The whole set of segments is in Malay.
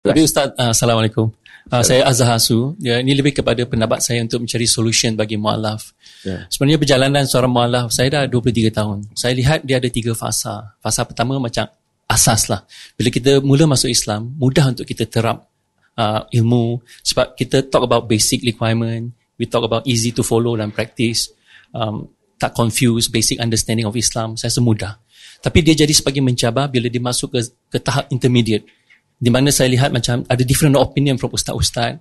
Tapi Ustaz, uh, Assalamualaikum. Uh, saya Azhar Hasu. Ya, ini lebih kepada pendapat saya untuk mencari solution bagi mu'alaf. Yeah. Sebenarnya perjalanan seorang mu'alaf, saya dah 23 tahun. Saya lihat dia ada tiga fasa. Fasa pertama macam asas lah. Bila kita mula masuk Islam, mudah untuk kita terap uh, ilmu. Sebab kita talk about basic requirement. We talk about easy to follow dan practice. Um, tak confuse basic understanding of Islam. Saya semudah. Tapi dia jadi sebagai mencabar bila dia masuk ke, ke tahap intermediate di mana saya lihat macam ada different opinion from ustaz-ustaz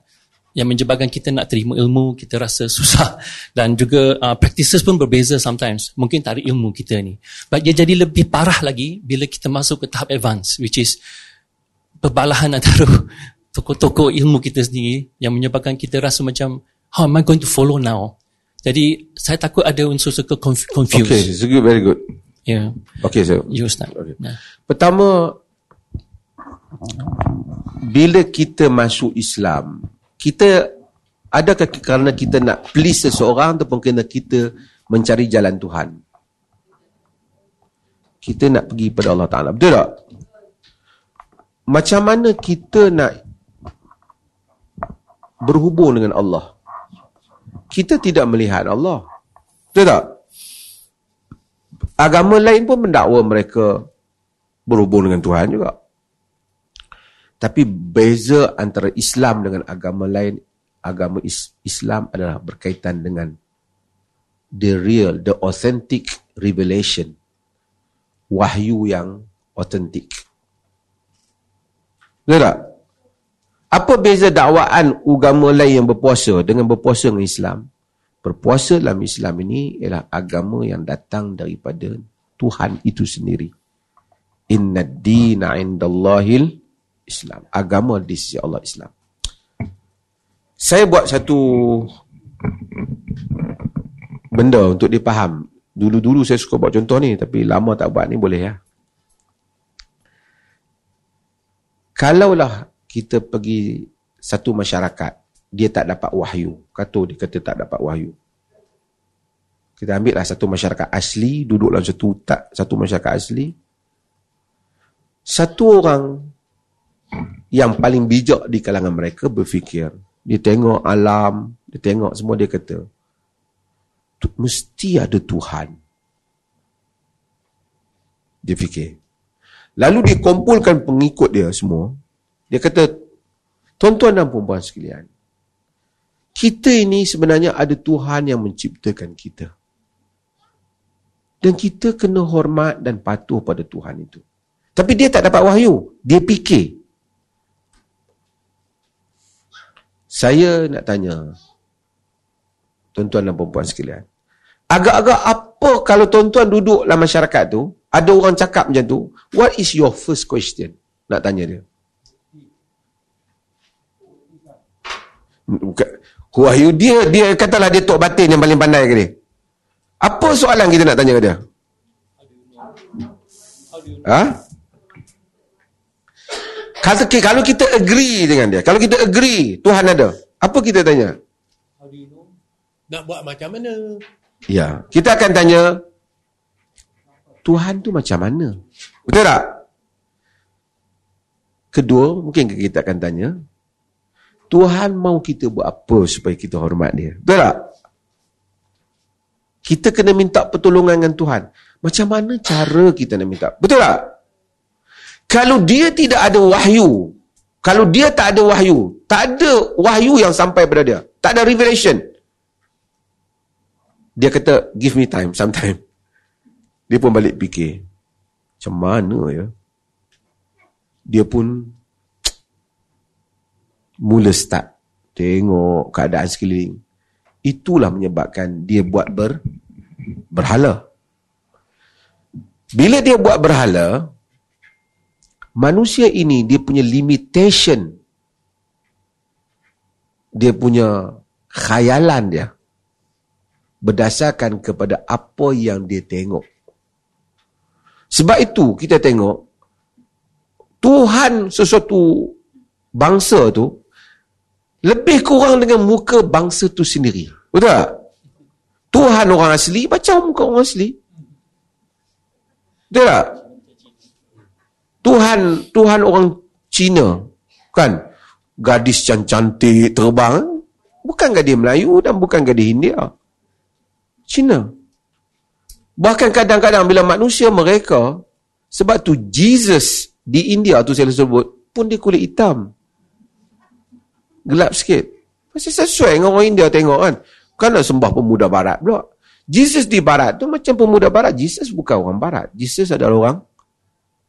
yang menyebabkan kita nak terima ilmu, kita rasa susah dan juga uh, practices pun berbeza sometimes. Mungkin tak ada ilmu kita ni. But dia jadi lebih parah lagi bila kita masuk ke tahap advance which is perbalahan antara tokoh-tokoh ilmu kita sendiri yang menyebabkan kita rasa macam how am I going to follow now? Jadi saya takut ada unsur suka confused. Okay, it's good, very good. Yeah. Okay, so. You start. Okay. Yeah. Pertama, bila kita masuk Islam, kita adakah kerana kita nak please seseorang ataupun kerana kita mencari jalan Tuhan? Kita nak pergi pada Allah Ta'ala. Betul tak? Macam mana kita nak berhubung dengan Allah? Kita tidak melihat Allah. Betul tak? Agama lain pun mendakwa mereka berhubung dengan Tuhan juga. Tapi beza antara Islam dengan agama lain, agama Islam adalah berkaitan dengan the real, the authentic revelation. Wahyu yang authentic. Betul tak? Apa beza dakwaan agama lain yang berpuasa dengan berpuasa dengan Islam? Berpuasa dalam Islam ini ialah agama yang datang daripada Tuhan itu sendiri. Inna dina indallahil Islam. Agama di sisi Allah Islam. Saya buat satu benda untuk dipaham. Dulu-dulu saya suka buat contoh ni tapi lama tak buat ni boleh ya. Kalaulah kita pergi satu masyarakat, dia tak dapat wahyu. Kata dia kata tak dapat wahyu. Kita ambil lah satu masyarakat asli, duduk dalam satu tak satu masyarakat asli. Satu orang yang paling bijak di kalangan mereka berfikir. Dia tengok alam dia tengok semua dia kata mesti ada Tuhan. Dia fikir. Lalu dia kumpulkan pengikut dia semua. Dia kata tuan-tuan dan perempuan sekalian kita ini sebenarnya ada Tuhan yang menciptakan kita. Dan kita kena hormat dan patuh pada Tuhan itu. Tapi dia tak dapat wahyu. Dia fikir Saya nak tanya tuan-tuan dan perempuan sekalian. Agak-agak apa kalau tuan-tuan duduk dalam masyarakat tu, ada orang cakap macam tu, what is your first question? Nak tanya dia. Wahyu dia dia katalah dia tok batin yang paling pandai ke dia. Apa soalan kita nak tanya ke dia? Ha? Kata, kalau kita agree dengan dia, kalau kita agree Tuhan ada, apa kita tanya? Nak buat macam mana? Ya, kita akan tanya Tuhan tu macam mana? Betul tak? Kedua, mungkin kita akan tanya Tuhan mau kita buat apa supaya kita hormat dia? Betul tak? Kita kena minta pertolongan dengan Tuhan. Macam mana cara kita nak minta? Betul tak? Kalau dia tidak ada wahyu, kalau dia tak ada wahyu, tak ada wahyu yang sampai pada dia. Tak ada revelation. Dia kata, give me time, sometime. Dia pun balik fikir. Macam mana ya? Dia pun mula start. Tengok keadaan sekeliling. Itulah menyebabkan dia buat ber, berhala. Bila dia buat berhala, manusia ini dia punya limitation dia punya khayalan dia berdasarkan kepada apa yang dia tengok sebab itu kita tengok Tuhan sesuatu bangsa tu lebih kurang dengan muka bangsa tu sendiri betul tak? Tuhan orang asli macam muka orang asli betul tak? Tuhan Tuhan orang Cina Kan? Gadis cantik terbang. Bukan gadis Melayu dan bukan gadis India. Cina. Bahkan kadang-kadang bila manusia mereka, sebab tu Jesus di India tu saya sebut, pun dia kulit hitam. Gelap sikit. Masih sesuai dengan orang India tengok kan. Kan nak sembah pemuda barat pula. Jesus di barat tu macam pemuda barat. Jesus bukan orang barat. Jesus adalah orang,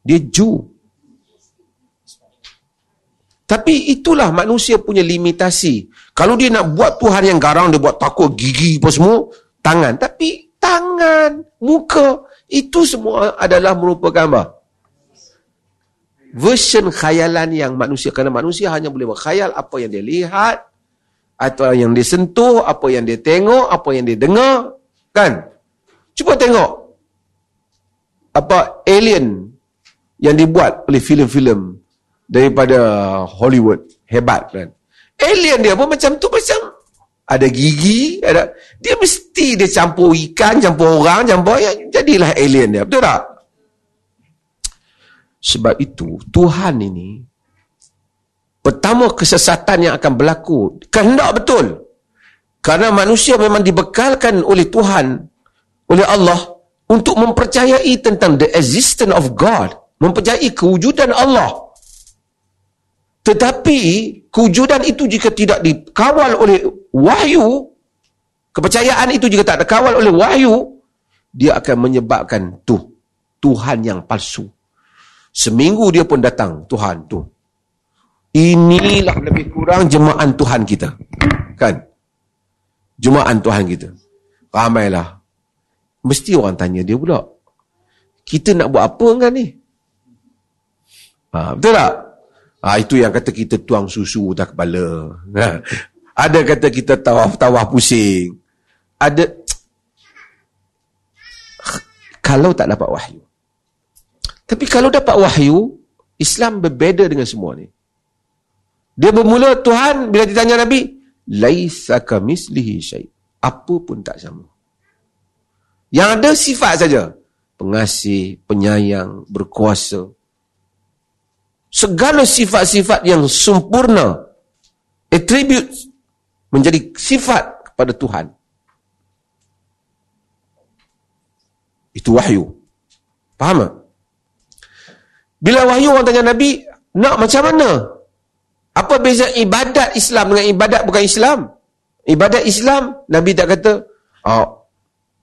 dia Jew. Tapi itulah manusia punya limitasi. Kalau dia nak buat Tuhan yang garang, dia buat takut gigi apa semua, tangan. Tapi tangan, muka, itu semua adalah merupakan apa? Version khayalan yang manusia. Kerana manusia hanya boleh berkhayal apa yang dia lihat, atau yang dia sentuh, apa yang dia tengok, apa yang dia dengar. Kan? Cuba tengok. Apa alien yang dibuat oleh filem-filem daripada Hollywood. Hebat kan? Alien dia pun macam tu macam ada gigi, ada dia mesti dia campur ikan, campur orang, campur ya, jadilah alien dia. Betul tak? Sebab itu Tuhan ini pertama kesesatan yang akan berlaku kehendak betul. Kerana manusia memang dibekalkan oleh Tuhan, oleh Allah untuk mempercayai tentang the existence of God, mempercayai kewujudan Allah. Tetapi kewujudan itu jika tidak dikawal oleh wahyu, kepercayaan itu jika tak dikawal oleh wahyu, dia akan menyebabkan tu Tuhan yang palsu. Seminggu dia pun datang, Tuhan tu. Inilah lebih kurang jemaah Tuhan kita. Kan? Jemaah Tuhan kita. Ramailah. Mesti orang tanya dia pula. Kita nak buat apa kan ni? Ha, betul tak? Ha, itu yang kata kita tuang susu tak kepala. Ha. Ada kata kita tawaf-tawaf pusing. Ada kalau tak dapat wahyu. Tapi kalau dapat wahyu, Islam berbeza dengan semua ni. Dia bermula Tuhan bila ditanya Nabi, laisa kamislihi syai. Apa pun tak sama. Yang ada sifat saja. Pengasih, penyayang, berkuasa, segala sifat-sifat yang sempurna attribute menjadi sifat kepada Tuhan. Itu wahyu. Faham tak? bila wahyu orang tanya Nabi nak macam mana? Apa beza ibadat Islam dengan ibadat bukan Islam? Ibadat Islam Nabi tak kata oh,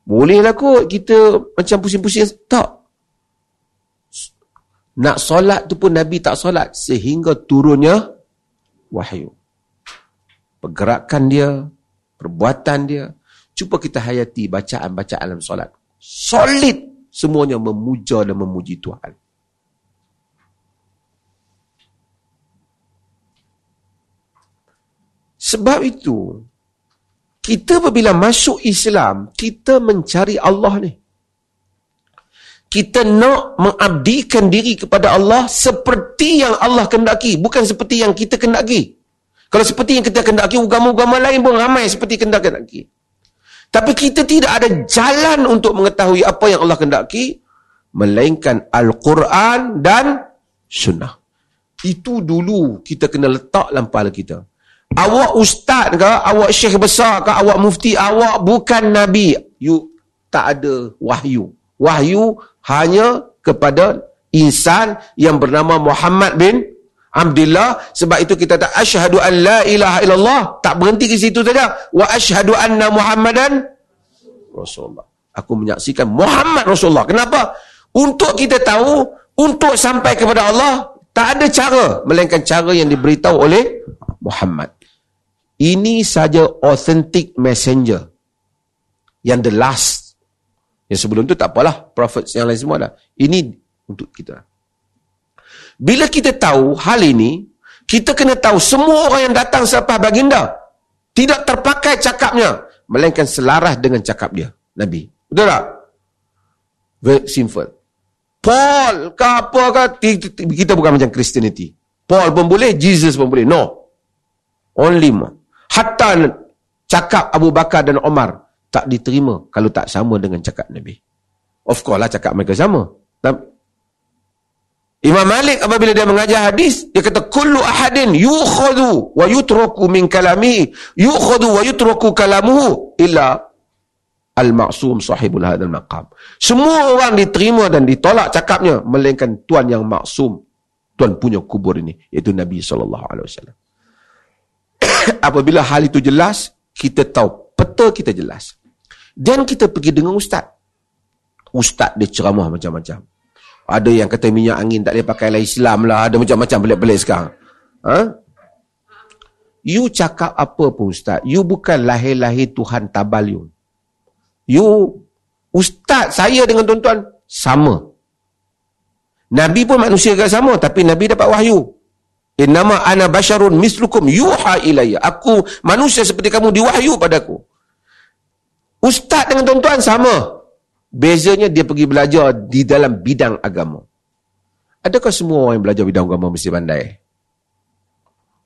bolehlah kot kita macam pusing-pusing. Tak nak solat tu pun Nabi tak solat sehingga turunnya wahyu. Pergerakan dia, perbuatan dia. Cuba kita hayati bacaan-bacaan dalam solat. Solid semuanya memuja dan memuji Tuhan. Sebab itu, kita apabila masuk Islam, kita mencari Allah ni kita nak mengabdikan diri kepada Allah seperti yang Allah kendaki bukan seperti yang kita kendaki kalau seperti yang kita kendaki agama-agama lain pun ramai seperti kendaki tapi kita tidak ada jalan untuk mengetahui apa yang Allah kendaki melainkan Al-Quran dan Sunnah. Itu dulu kita kena letak dalam kepala kita. Awak ustaz ke awak syekh besar ke awak mufti awak bukan Nabi. You tak ada wahyu wahyu hanya kepada insan yang bernama Muhammad bin Abdullah. Sebab itu kita tak asyhadu an la ilaha illallah. Tak berhenti di situ saja. Wa asyhadu anna Muhammadan Rasulullah. Aku menyaksikan Muhammad Rasulullah. Kenapa? Untuk kita tahu untuk sampai kepada Allah tak ada cara melainkan cara yang diberitahu oleh Muhammad. Ini saja authentic messenger. Yang the last yang sebelum tu tak apalah. Prophet yang lain semua dah. Ini untuk kita. Bila kita tahu hal ini, kita kena tahu semua orang yang datang selepas baginda tidak terpakai cakapnya. Melainkan selaras dengan cakap dia. Nabi. Betul tak? Very simple. Paul ke apa ke, kita bukan macam Christianity. Paul pun boleh, Jesus pun boleh. No. Only one. Hatta cakap Abu Bakar dan Omar tak diterima kalau tak sama dengan cakap Nabi. Of course lah cakap mereka sama. Imam Malik apabila dia mengajar hadis, dia kata kullu ahadin yukhadhu wa yutraku min kalamihi, yukhadhu wa yutraku kalamuhu illa al-ma'sum sahibul hadzal maqam. Semua orang diterima dan ditolak cakapnya melainkan tuan yang maksum, tuan punya kubur ini iaitu Nabi sallallahu alaihi wasallam. apabila hal itu jelas, kita tahu peta kita jelas. Dan kita pergi dengan ustaz. Ustaz dia ceramah macam-macam. Ada yang kata minyak angin tak boleh pakai lah Islam lah. Ada macam-macam pelik-pelik sekarang. Ha? You cakap apa pun Ustaz. You bukan lahir-lahir Tuhan tabal you. You, Ustaz saya dengan tuan-tuan sama. Nabi pun manusia kan sama. Tapi Nabi dapat wahyu. Innama ana basharun mislukum yuha ilayya. Aku manusia seperti kamu diwahyu padaku. Ustaz dengan tuan-tuan sama. Bezanya dia pergi belajar di dalam bidang agama. Adakah semua orang yang belajar bidang agama mesti pandai?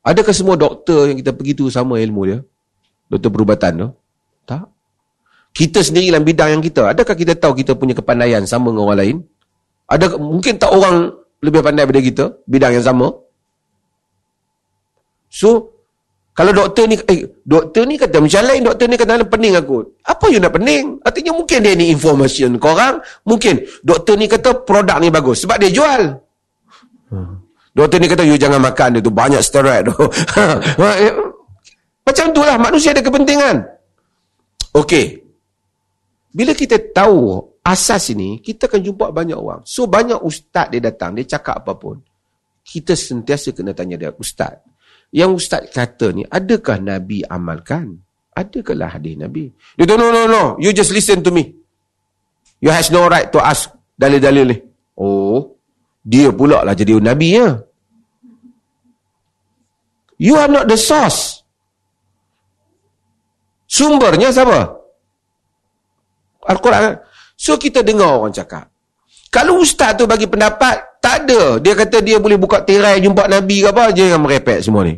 Adakah semua doktor yang kita pergi tu sama ilmu dia? Doktor perubatan tu? Tak. Kita sendiri dalam bidang yang kita. Adakah kita tahu kita punya kepandaian sama dengan orang lain? Ada mungkin tak orang lebih pandai daripada kita bidang yang sama? So, kalau doktor ni, eh, doktor ni kata macam lain, doktor ni kata pening aku. Apa you nak pening? Artinya mungkin dia ni information korang. Mungkin doktor ni kata produk ni bagus. Sebab dia jual. Hmm. Doktor ni kata, you jangan makan dia tu. Banyak steroid tu. macam tu lah. Manusia ada kepentingan. Okey. Bila kita tahu asas ini, kita akan jumpa banyak orang. So, banyak ustaz dia datang. Dia cakap apa pun. Kita sentiasa kena tanya dia, ustaz. Yang ustaz kata ni, adakah Nabi amalkan? Adakah hadis Nabi? Dia kata, no, no, no. You just listen to me. You has no right to ask dalil-dalil ni. Oh, dia pula lah jadi Nabi ya. You are not the source. Sumbernya siapa? Al-Quran. So kita dengar orang cakap. Kalau ustaz tu bagi pendapat, tak ada. Dia kata dia boleh buka tirai jumpa Nabi ke apa, je yang merepek semua ni.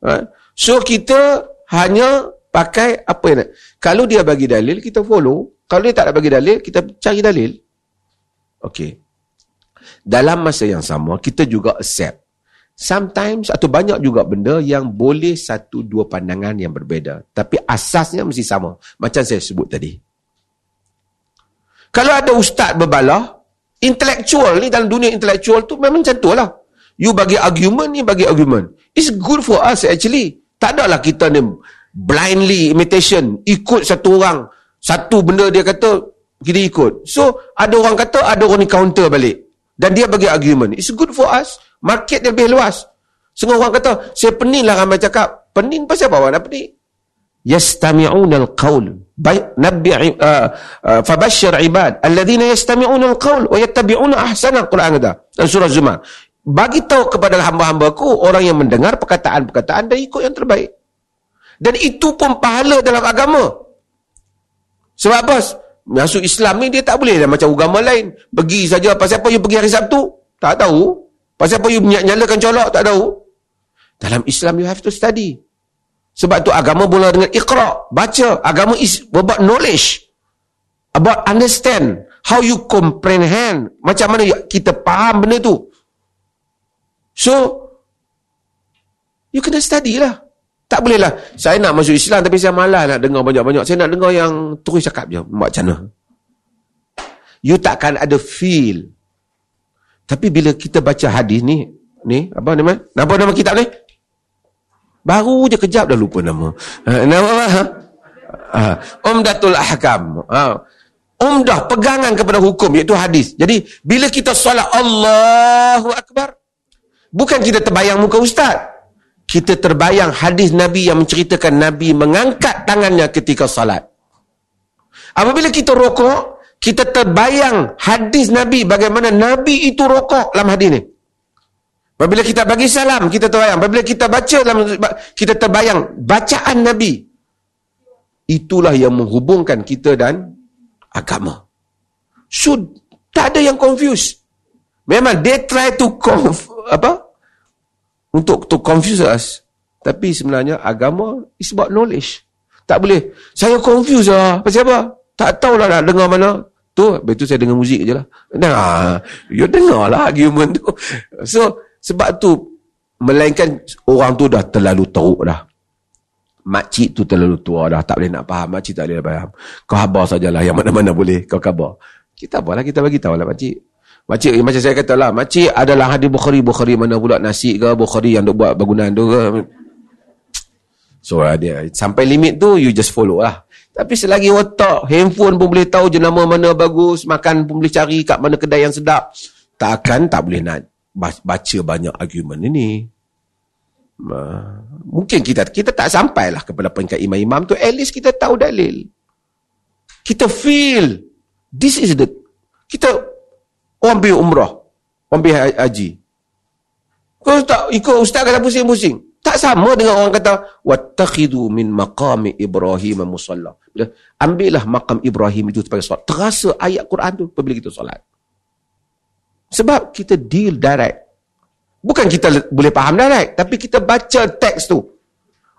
Ha? So, kita hanya pakai apa yang nak. Kalau dia bagi dalil, kita follow. Kalau dia tak nak bagi dalil, kita cari dalil. Okey. Dalam masa yang sama, kita juga accept. Sometimes atau banyak juga benda yang boleh satu dua pandangan yang berbeza. Tapi asasnya mesti sama. Macam saya sebut tadi. Kalau ada ustaz berbalah, intellectual ni dalam dunia intellectual tu memang macam tu lah. You bagi argument ni bagi argument. It's good for us actually. Tak ada lah kita ni blindly imitation. Ikut satu orang. Satu benda dia kata, kita ikut. So, ada orang kata, ada orang ni counter balik. Dan dia bagi argument. It's good for us. Market dia lebih luas. Setengah orang kata, saya pening lah ramai cakap. Pening pasal apa nak pening? يستمعون القول نبي فبشر عباد الذين يستمعون القول ويتبعون احسن القران هذا surah zumar bagi tahu kepada hamba-hambaku orang yang mendengar perkataan-perkataan dan ikut yang terbaik dan itu pun pahala dalam agama sebab apa masuk Islam ni dia tak boleh dah macam agama lain pergi saja pasal apa you pergi hari Sabtu tak tahu pasal apa you nyalakan colok tak tahu dalam Islam you have to study sebab tu agama mula dengan ikhra, baca. Agama is about knowledge. About understand. How you comprehend. Macam mana kita faham benda tu. So, you kena study lah. Tak boleh lah. Saya nak masuk Islam tapi saya malas nak dengar banyak-banyak. Saya nak dengar yang terus cakap je. Macam mana. You takkan ada feel. Tapi bila kita baca hadis ni, ni, apa nama? Apa nama kitab ni? Baru je kejap dah lupa nama. Ha, nama apa? Ha? Ha, Umdatul Ahkam. Ha. Umdah, pegangan kepada hukum, iaitu hadis. Jadi, bila kita solat Allahu Akbar, bukan kita terbayang muka ustaz. Kita terbayang hadis Nabi yang menceritakan Nabi mengangkat tangannya ketika solat. Apabila kita rokok, kita terbayang hadis Nabi bagaimana Nabi itu rokok dalam hadis ni. Apabila kita bagi salam, kita terbayang. Apabila kita baca, kita terbayang bacaan Nabi. Itulah yang menghubungkan kita dan agama. So, tak ada yang confuse. Memang they try to conf, apa? Untuk to confuse us. Tapi sebenarnya agama is about knowledge. Tak boleh. Saya confuse lah. Pasal apa? Tak tahulah nak dengar mana. Tu, habis tu saya dengar muzik je lah. Nah, you dengar lah argument tu. So, sebab tu, melainkan orang tu dah terlalu teruk dah. Makcik tu terlalu tua dah. Tak boleh nak faham. Makcik tak boleh faham. Kau khabar sajalah yang mana-mana boleh. Kau khabar. Kita apa lah, kita bagi tahu lah makcik. Makcik, macam saya kata lah. Makcik adalah hadis Bukhari. Bukhari mana pula nasi ke? Bukhari yang duk buat bangunan tu ke? So, dia, sampai limit tu, you just follow lah. Tapi selagi otak, handphone pun boleh tahu jenama mana bagus, makan pun boleh cari kat mana kedai yang sedap. Takkan tak boleh nak baca banyak argument ini. Mungkin kita kita tak sampailah kepada peringkat imam-imam tu. At least kita tahu dalil. Kita feel. This is the... Kita orang pergi umrah. Orang pergi haji. Kau tak ikut ustaz kata pusing-pusing. Tak sama dengan orang kata wattakhidu min maqami Ibrahim musalla. Ambillah makam Ibrahim itu sebagai solat. Terasa ayat Quran tu apabila kita solat. Sebab kita deal direct. Bukan kita boleh faham direct, tapi kita baca teks tu.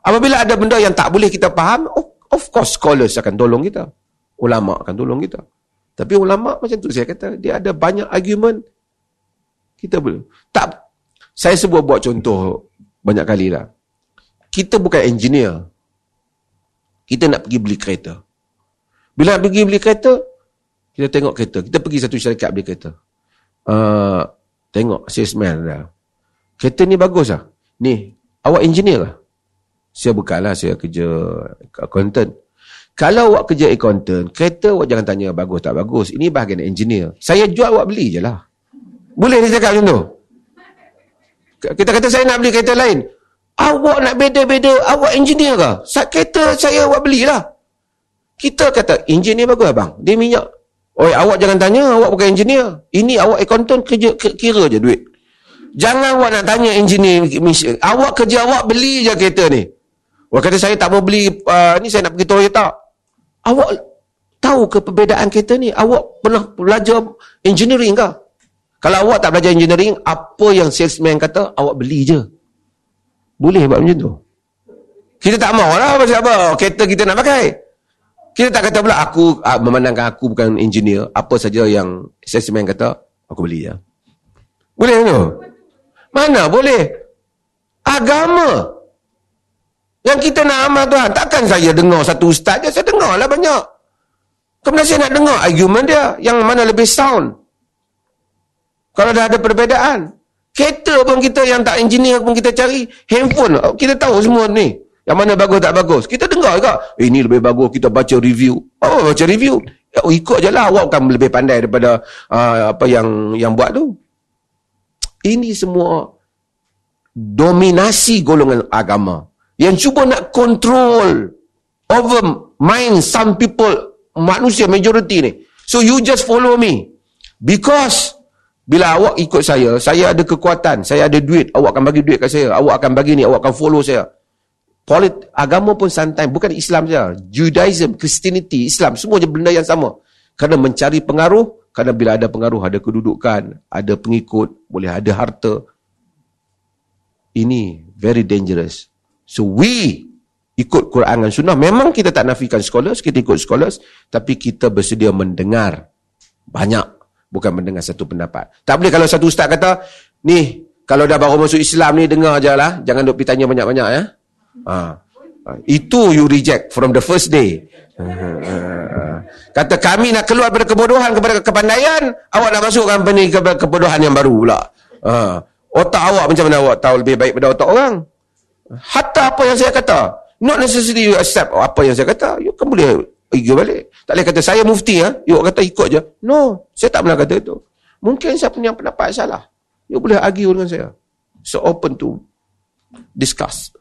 Apabila ada benda yang tak boleh kita faham, of course scholars akan tolong kita. Ulama akan tolong kita. Tapi ulama macam tu saya kata, dia ada banyak argument. Kita boleh. Tak saya sebut buat contoh banyak kali lah. Kita bukan engineer. Kita nak pergi beli kereta. Bila pergi beli kereta, kita tengok kereta. Kita pergi satu syarikat beli kereta. Uh, tengok salesman dah. Kereta ni bagus lah. Ni, awak engineer lah. Saya bukan lah, saya kerja accountant. Kalau awak kerja accountant, kereta awak jangan tanya bagus tak bagus. Ini bahagian engineer. Saya jual awak beli je lah. Boleh dia cakap macam tu? Kita kata saya nak beli kereta lain. Awak nak beda-beda, awak engineer ke? Kereta saya awak belilah. Kita kata, engineer bagus abang. Dia minyak. Oi, awak jangan tanya, awak bukan engineer. Ini awak accountant kerja kira je duit. Jangan awak nak tanya engineer. Awak kerja awak beli je kereta ni. Awak kata saya tak mau beli, uh, ni saya nak pergi Toyota. Awak tahu ke perbezaan kereta ni? Awak pernah belajar engineering ke? Kalau awak tak belajar engineering, apa yang salesman kata, awak beli je. Boleh buat macam tu. Kita tak mahu lah pasal apa. Kereta kita nak pakai. Kita tak kata pula, aku ah, memandangkan aku bukan engineer. Apa saja yang salesman kata, aku beli je. Boleh tu? Mana boleh? Agama. Yang kita nak amal Tuhan. Takkan saya dengar satu ustaz je. Saya dengar lah banyak. Kemudian saya nak dengar argument dia. Yang mana lebih sound. Kalau dah ada perbezaan. Kereta pun kita yang tak engineer pun kita cari. Handphone. Kita tahu semua ni. Yang mana bagus tak bagus. Kita dengar juga. Eh, ini lebih bagus. Kita baca review. Oh, baca review. Ya, oh, ikut je lah. Awak akan lebih pandai daripada uh, apa yang yang buat tu. Ini semua dominasi golongan agama. Yang cuba nak control over mind some people, manusia majority ni. So you just follow me. Because bila awak ikut saya, saya ada kekuatan, saya ada duit, awak akan bagi duit kat saya, awak akan bagi ni, awak akan follow saya. Polit, agama pun santai, bukan Islam saja. Judaism, Christianity, Islam, semua je benda yang sama. Kerana mencari pengaruh, kerana bila ada pengaruh, ada kedudukan, ada pengikut, boleh ada harta. Ini very dangerous. So we ikut Quran dan Sunnah. Memang kita tak nafikan scholars, kita ikut scholars, tapi kita bersedia mendengar banyak bukan mendengar satu pendapat. Tak boleh kalau satu ustaz kata, ni kalau dah baru masuk Islam ni dengar aja lah, jangan duk pergi tanya banyak-banyak ya. Ha. ha. Itu you reject from the first day. Ha, ha, Kata kami nak keluar dari kebodohan kepada kepandaian, awak nak masuk company ke kebodohan yang baru pula. Ha. Otak awak macam mana awak tahu lebih baik pada otak orang? Hatta apa yang saya kata, not necessarily you accept apa yang saya kata, you kan boleh pergi balik. Tak boleh kata saya mufti ya. You kata ikut je. No, saya tak pernah kata itu. Mungkin saya punya pendapat salah. You boleh argue dengan saya. So open to discuss.